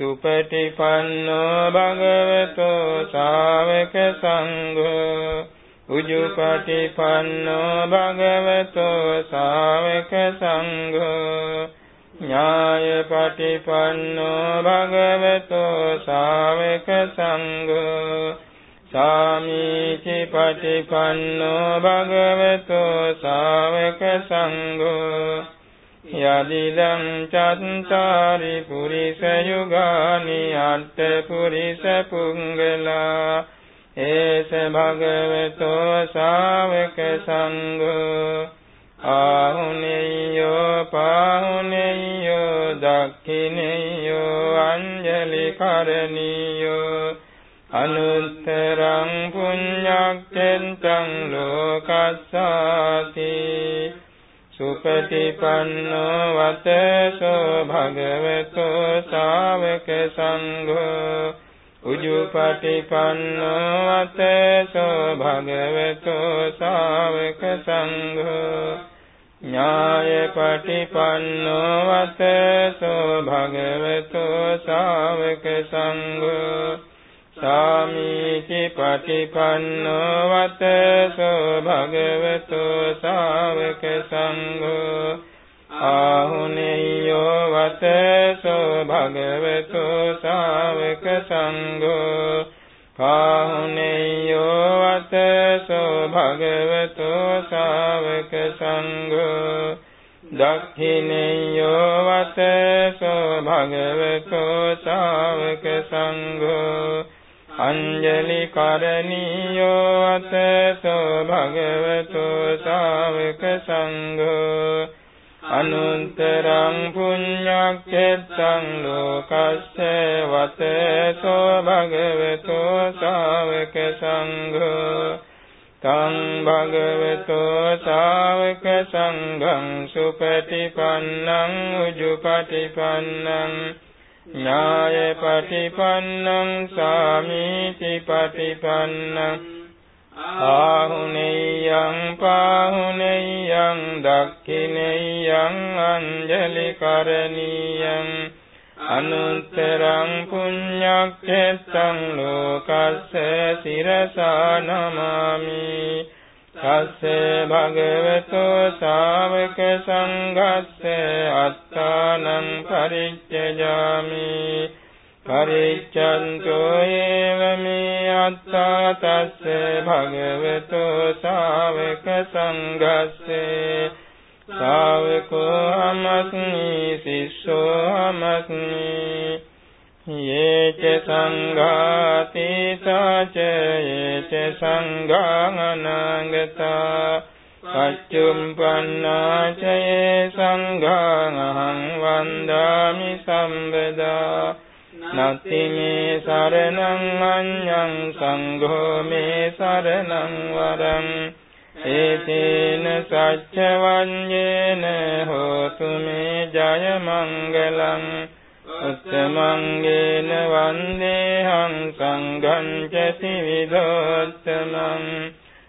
සුපටිපන්නෝ භගවතෝ ශාවක සංඝෝ උජුපටිපන්නෝ භගවතෝ ශාවක සංඝෝ ඥායපටිපන්නෝ භගවතෝ ශාවක සංඝෝ සාමීචි පටිපන්නෝ භගවතෝ ශාවක සංඝෝ යදිදං චත්තාරි පුරිස යුගානි අට්ඨ පුරිස පුංගලා ඒස භගවතෝ ශාවක සංඝෝ ආහුනේයෝ පාහුනේයෝ දක්ඛිනේයෝ අංජලි කරණීයෝ අනුත්තරං පුඤ්ඤක්ඛෙන්තං ලෝකස්සාති සුපටිපන්නෝ වතසෝ භගවතෝ ශාවක සංඝෝ උජුපටිපන්නෝ වතසෝ භගවතෝ ශාවක සංඝෝ ඥායපටිපන්නෝ වතසෝ භගවතෝ ශාවක සංඝෝ සාමීචි පටිපන්නෝ වතසෝ භගවතෝ ශාවක සංඝෝ ආහුනේයෝ වතසෝ භගවතෝ ශාවක සංඝෝ කාහුනේයෝ වතසෝ භගවතෝ ශාවක සංඝෝ දක්ඛිනේයෝ වතසෝ භගවතෝ ශාවක සංඝෝ අංජලි කරණීයෝ අතසෝ භගවතෝ ශාවක සංඝෝ අනුන්තරං පුඤ්ඤක්ඛෙත්තං ලෝකස්ස වතසෝ භගවතෝ ශාවක සංඝෝ තං භගවතෝ ශාවක සංඝං සුපටිපන්නං උජුපටිපන්නං ඥාය පටිපන්නං සාමීති පටිපන්නං ආහුනේයං පාහුනේයං දක්ඛිනේයං අංජලි කරණීයං අනුත්තරං පුඤ්ඤක්ඛෙත්තං ලෝකස්ස සිරසා නමාමි තස්සේ භගවතෝ ශාවක සංඝස්ස අත්තානං පරිච්ඡයාමි පරිච්ඡන්තෝ ඒව මේ අත්තා තස්සේ භගවතෝ ශාවක සංඝස්සේ. ශාවකෝ අමස්මි සිස්සෝ අමස්මි. යේච සංඝාතිතාච යේච සංඝානංගතා. පච්චුම්පන්නාච යේ සංඝාං වන්දාමි සම්බදා. නත්ති මේ සරණං අඤ්ඤං සංඝෝ මේ සරණං වරං. ඒතේන සච්ච වඤ්ඤේන හෝතු මේ ජය මංගලං. උත්තමංගේන වන්දේහං සංඝං ච සිවිදෝත්තමං.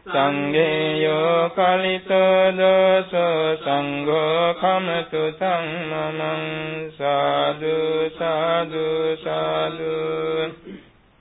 සංඝේයෝ කලිතෝ දෝසෝ සංඝෝ කමතු සංමමං සාදු සාදු සාදු.